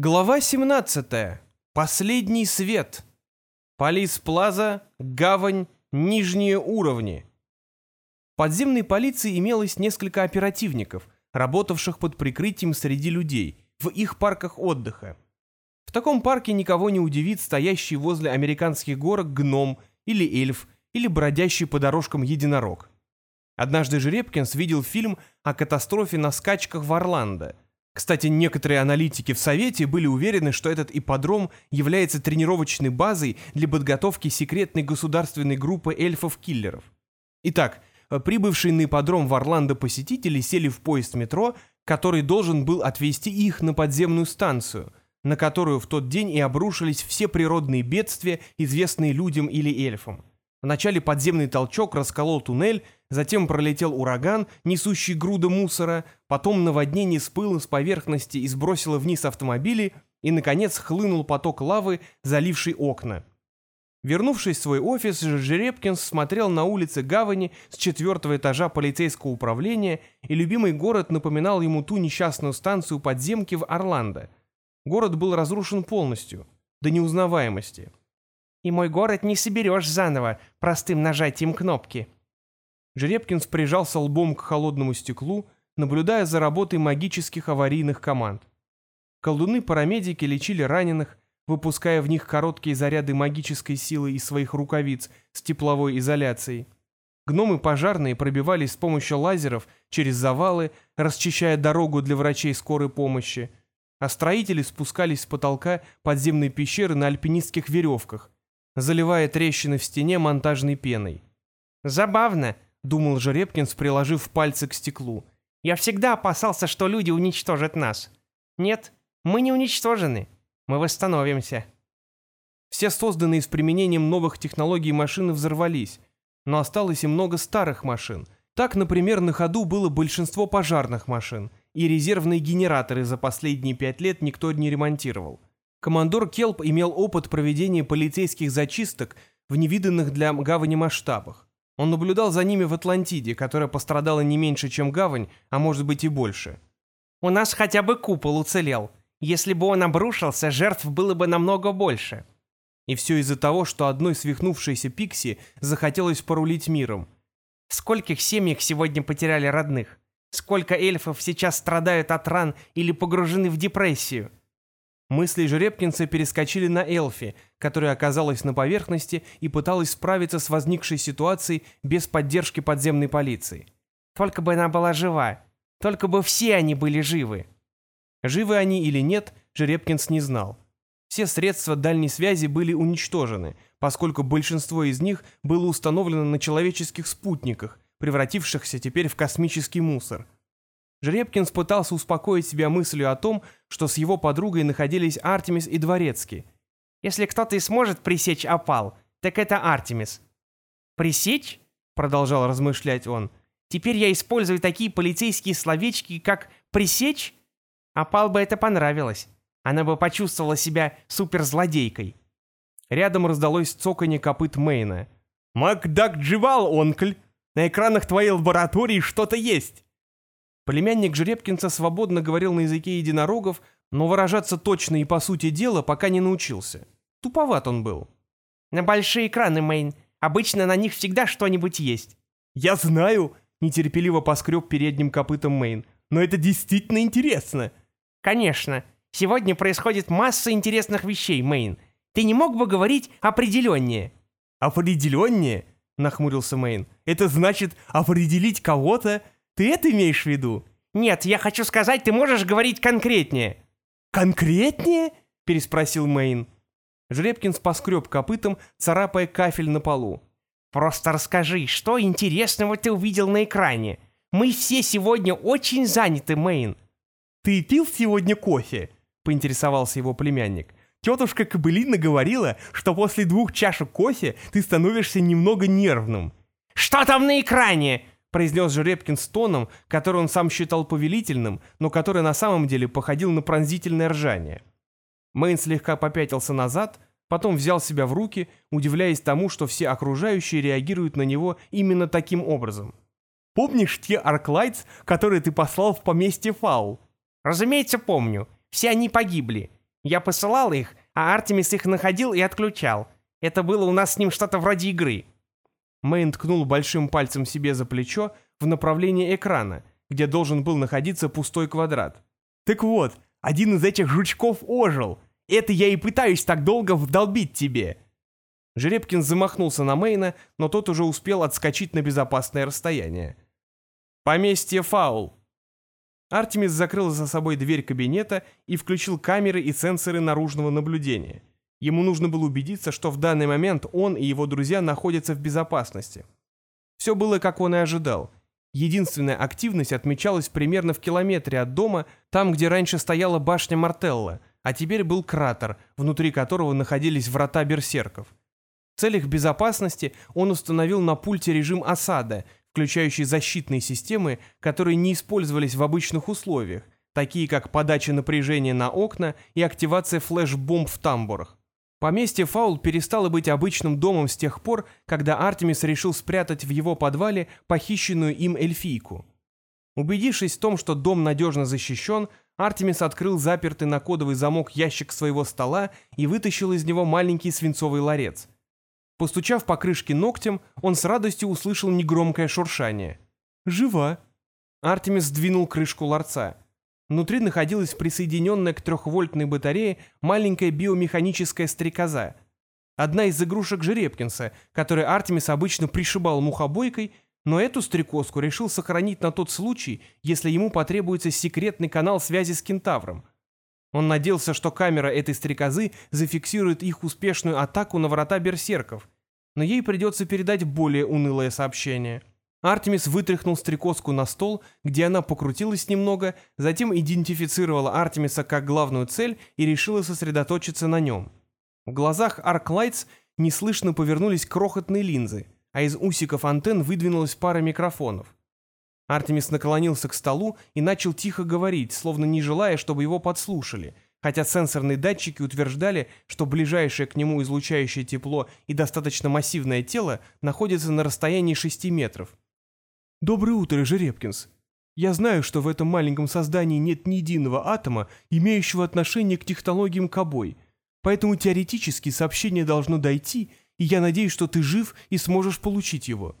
Глава 17. Последний свет. Полис Плаза, гавань, нижние уровни. В подземной полиции имелось несколько оперативников, работавших под прикрытием среди людей, в их парках отдыха. В таком парке никого не удивит стоящий возле американских горок гном или эльф, или бродящий по дорожкам единорог. Однажды Жеребкинс видел фильм о катастрофе на скачках в Орландо – кстати, некоторые аналитики в Совете были уверены, что этот ипподром является тренировочной базой для подготовки секретной государственной группы эльфов-киллеров. Итак, прибывшие на ипподром в Орландо посетители сели в поезд метро, который должен был отвезти их на подземную станцию, на которую в тот день и обрушились все природные бедствия, известные людям или эльфам. Вначале подземный толчок расколол туннель, затем пролетел ураган, несущий груды мусора, потом наводнение с пылом с поверхности и сбросило вниз автомобили, и, наконец, хлынул поток лавы, заливший окна. Вернувшись в свой офис, Жеребкинс смотрел на улицы гавани с четвертого этажа полицейского управления, и любимый город напоминал ему ту несчастную станцию подземки в Орландо. Город был разрушен полностью, до неузнаваемости и мой город не соберешь заново простым нажатием кнопки». Жеребкинс прижался лбом к холодному стеклу, наблюдая за работой магических аварийных команд. Колдуны-парамедики лечили раненых, выпуская в них короткие заряды магической силы из своих рукавиц с тепловой изоляцией. Гномы пожарные пробивались с помощью лазеров через завалы, расчищая дорогу для врачей скорой помощи, а строители спускались с потолка подземной пещеры на альпинистских веревках, заливая трещины в стене монтажной пеной. «Забавно», — думал Жеребкинс, приложив пальцы к стеклу. «Я всегда опасался, что люди уничтожат нас. Нет, мы не уничтожены. Мы восстановимся». Все созданные с применением новых технологий машины взорвались, но осталось и много старых машин. Так, например, на ходу было большинство пожарных машин, и резервные генераторы за последние пять лет никто не ремонтировал. Командор Келп имел опыт проведения полицейских зачисток в невиданных для гавани масштабах. Он наблюдал за ними в Атлантиде, которая пострадала не меньше, чем гавань, а может быть и больше. «У нас хотя бы купол уцелел. Если бы он обрушился, жертв было бы намного больше». И все из-за того, что одной свихнувшейся Пикси захотелось порулить миром. Скольких семьях сегодня потеряли родных? Сколько эльфов сейчас страдают от ран или погружены в депрессию? Мысли Жеребкинца перескочили на Элфи, которая оказалась на поверхности и пыталась справиться с возникшей ситуацией без поддержки подземной полиции. Только бы она была жива. Только бы все они были живы. Живы они или нет, Жеребкинс не знал. Все средства дальней связи были уничтожены, поскольку большинство из них было установлено на человеческих спутниках, превратившихся теперь в космический мусор – Жеребкинс пытался успокоить себя мыслью о том, что с его подругой находились Артемис и Дворецкий. «Если кто-то и сможет пресечь опал, так это Артемис». «Пресечь?» — продолжал размышлять он. «Теперь я использую такие полицейские словечки, как «пресечь»?» Опал бы это понравилось. Она бы почувствовала себя суперзлодейкой. Рядом раздалось цоканье копыт Мейна. «Макдак Дживал, онкль! На экранах твоей лаборатории что-то есть!» Племянник Жеребкинца свободно говорил на языке единорогов, но выражаться точно и по сути дела пока не научился. Туповат он был. «На большие экраны, Мэйн. Обычно на них всегда что-нибудь есть». «Я знаю!» — нетерпеливо поскреб передним копытом Мэйн. «Но это действительно интересно!» «Конечно. Сегодня происходит масса интересных вещей, Мэйн. Ты не мог бы говорить определеннее?» «Определеннее?» — нахмурился Мэйн. «Это значит определить кого-то ты это имеешь в виду? Нет, я хочу сказать, ты можешь говорить конкретнее. Конкретнее? Переспросил Мэйн. Жребкинс поскреб копытом, царапая кафель на полу. «Просто расскажи, что интересного ты увидел на экране? Мы все сегодня очень заняты, Мэйн». «Ты пил сегодня кофе?» — поинтересовался его племянник. «Тетушка Кобылина говорила, что после двух чашек кофе ты становишься немного нервным». «Что там на экране?» Произнес Жеребкин с тоном, который он сам считал повелительным, но который на самом деле походил на пронзительное ржание. Мэйн слегка попятился назад, потом взял себя в руки, удивляясь тому, что все окружающие реагируют на него именно таким образом. «Помнишь те Арклайтс, которые ты послал в поместье Фаул?» «Разумеется, помню. Все они погибли. Я посылал их, а Артемис их находил и отключал. Это было у нас с ним что-то вроде игры». Мэйн ткнул большим пальцем себе за плечо в направлении экрана, где должен был находиться пустой квадрат. «Так вот, один из этих жучков ожил. Это я и пытаюсь так долго вдолбить тебе». Жеребкин замахнулся на Мэйна, но тот уже успел отскочить на безопасное расстояние. «Поместье Фаул!» Артемис закрыл за собой дверь кабинета и включил камеры и сенсоры наружного наблюдения. Ему нужно было убедиться, что в данный момент он и его друзья находятся в безопасности. Все было, как он и ожидал. Единственная активность отмечалась примерно в километре от дома, там, где раньше стояла башня Мартелла, а теперь был кратер, внутри которого находились врата берсерков. В целях безопасности он установил на пульте режим осады, включающий защитные системы, которые не использовались в обычных условиях, такие как подача напряжения на окна и активация флеш-бомб в тамбурах. Поместье Фаул перестало быть обычным домом с тех пор, когда Артемис решил спрятать в его подвале похищенную им эльфийку. Убедившись в том, что дом надежно защищен, Артемис открыл запертый на кодовый замок ящик своего стола и вытащил из него маленький свинцовый ларец. Постучав по крышке ногтем, он с радостью услышал негромкое шуршание. «Жива!» Артемис сдвинул крышку ларца. Внутри находилась присоединенная к трехвольтной батарее маленькая биомеханическая стрекоза. Одна из игрушек Жеребкинса, которой Артемис обычно пришибал мухобойкой, но эту стрекозку решил сохранить на тот случай, если ему потребуется секретный канал связи с кентавром. Он надеялся, что камера этой стрекозы зафиксирует их успешную атаку на врата берсерков, но ей придется передать более унылое сообщение – Артемис вытряхнул стрекозку на стол, где она покрутилась немного, затем идентифицировала Артемиса как главную цель и решила сосредоточиться на нем. В глазах Арклайтс неслышно повернулись крохотные линзы, а из усиков антенн выдвинулась пара микрофонов. Артемис наклонился к столу и начал тихо говорить, словно не желая, чтобы его подслушали, хотя сенсорные датчики утверждали, что ближайшее к нему излучающее тепло и достаточно массивное тело находится на расстоянии 6 метров. «Доброе утро, Жеребкинс. Я знаю, что в этом маленьком создании нет ни единого атома, имеющего отношение к технологиям Кобой, поэтому теоретически сообщение должно дойти, и я надеюсь, что ты жив и сможешь получить его.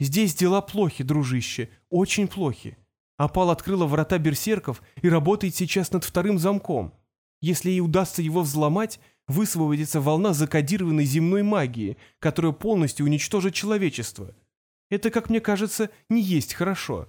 Здесь дела плохи, дружище, очень плохи. Апал открыла врата берсерков и работает сейчас над вторым замком. Если ей удастся его взломать, высвободится волна закодированной земной магии, которая полностью уничтожит человечество». Это, как мне кажется, не есть хорошо.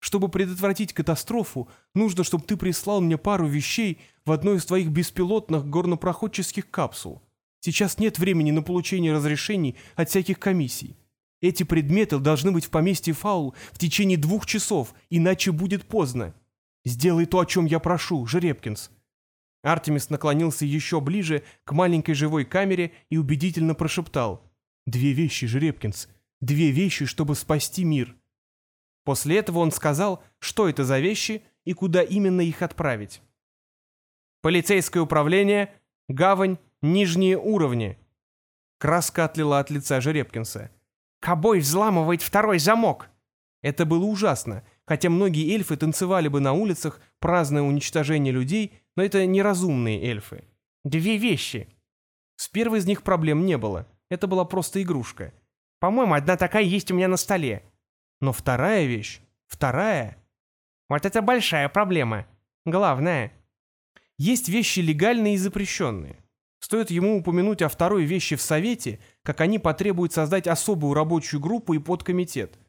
Чтобы предотвратить катастрофу, нужно, чтобы ты прислал мне пару вещей в одной из твоих беспилотных горнопроходческих капсул. Сейчас нет времени на получение разрешений от всяких комиссий. Эти предметы должны быть в поместье Фаул в течение двух часов, иначе будет поздно. Сделай то, о чем я прошу, Жеребкинс». Артемис наклонился еще ближе к маленькой живой камере и убедительно прошептал. «Две вещи, Жеребкинс. Две вещи, чтобы спасти мир. После этого он сказал, что это за вещи и куда именно их отправить. Полицейское управление, гавань, нижние уровни. Краска отлила от лица Жеребкинса. «Кобой взламывает второй замок!» Это было ужасно, хотя многие эльфы танцевали бы на улицах, праздное уничтожение людей, но это неразумные эльфы. Две вещи. С первой из них проблем не было, это была просто игрушка. По-моему, одна такая есть у меня на столе. Но вторая вещь, вторая... Вот это большая проблема. Главное. Есть вещи легальные и запрещенные. Стоит ему упомянуть о второй вещи в Совете, как они потребуют создать особую рабочую группу и подкомитет.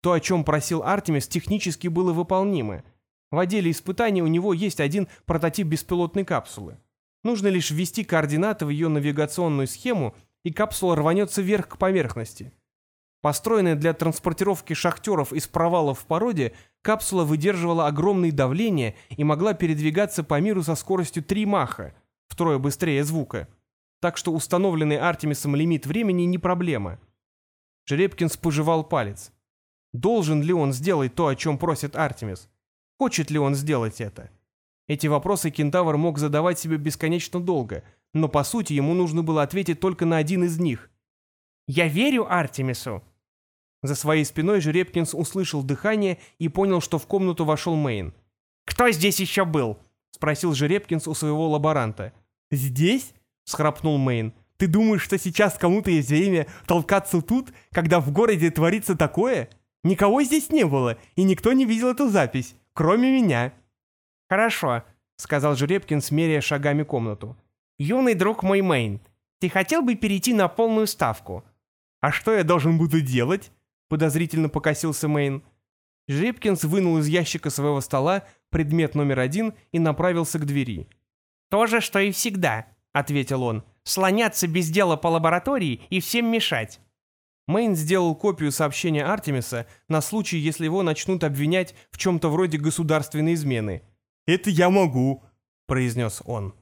То, о чем просил Артемис, технически было выполнимо. В отделе испытаний у него есть один прототип беспилотной капсулы. Нужно лишь ввести координаты в ее навигационную схему и капсула рванется вверх к поверхности. Построенная для транспортировки шахтеров из провалов в породе, капсула выдерживала огромные давления и могла передвигаться по миру со скоростью 3 маха, втрое быстрее звука. Так что установленный Артемисом лимит времени не проблема. Жеребкинс пожевал палец. Должен ли он сделать то, о чем просит Артемис? Хочет ли он сделать это? Эти вопросы кентавр мог задавать себе бесконечно долго – но по сути ему нужно было ответить только на один из них. «Я верю Артемису!» За своей спиной Жеребкинс услышал дыхание и понял, что в комнату вошел Мейн. «Кто здесь еще был?» — спросил Жеребкинс у своего лаборанта. «Здесь?» — схрапнул Мэйн. «Ты думаешь, что сейчас кому-то есть время толкаться тут, когда в городе творится такое? Никого здесь не было, и никто не видел эту запись, кроме меня». «Хорошо», — сказал Жеребкин, смеряя шагами комнату. «Юный друг мой Мэйн, ты хотел бы перейти на полную ставку?» «А что я должен буду делать?» — подозрительно покосился Мэйн. Жеребкинс вынул из ящика своего стола предмет номер один и направился к двери. «То же, что и всегда», — ответил он. «Слоняться без дела по лаборатории и всем мешать». Мэйн сделал копию сообщения Артемиса на случай, если его начнут обвинять в чем-то вроде государственной измены. «Это я могу», — произнес он.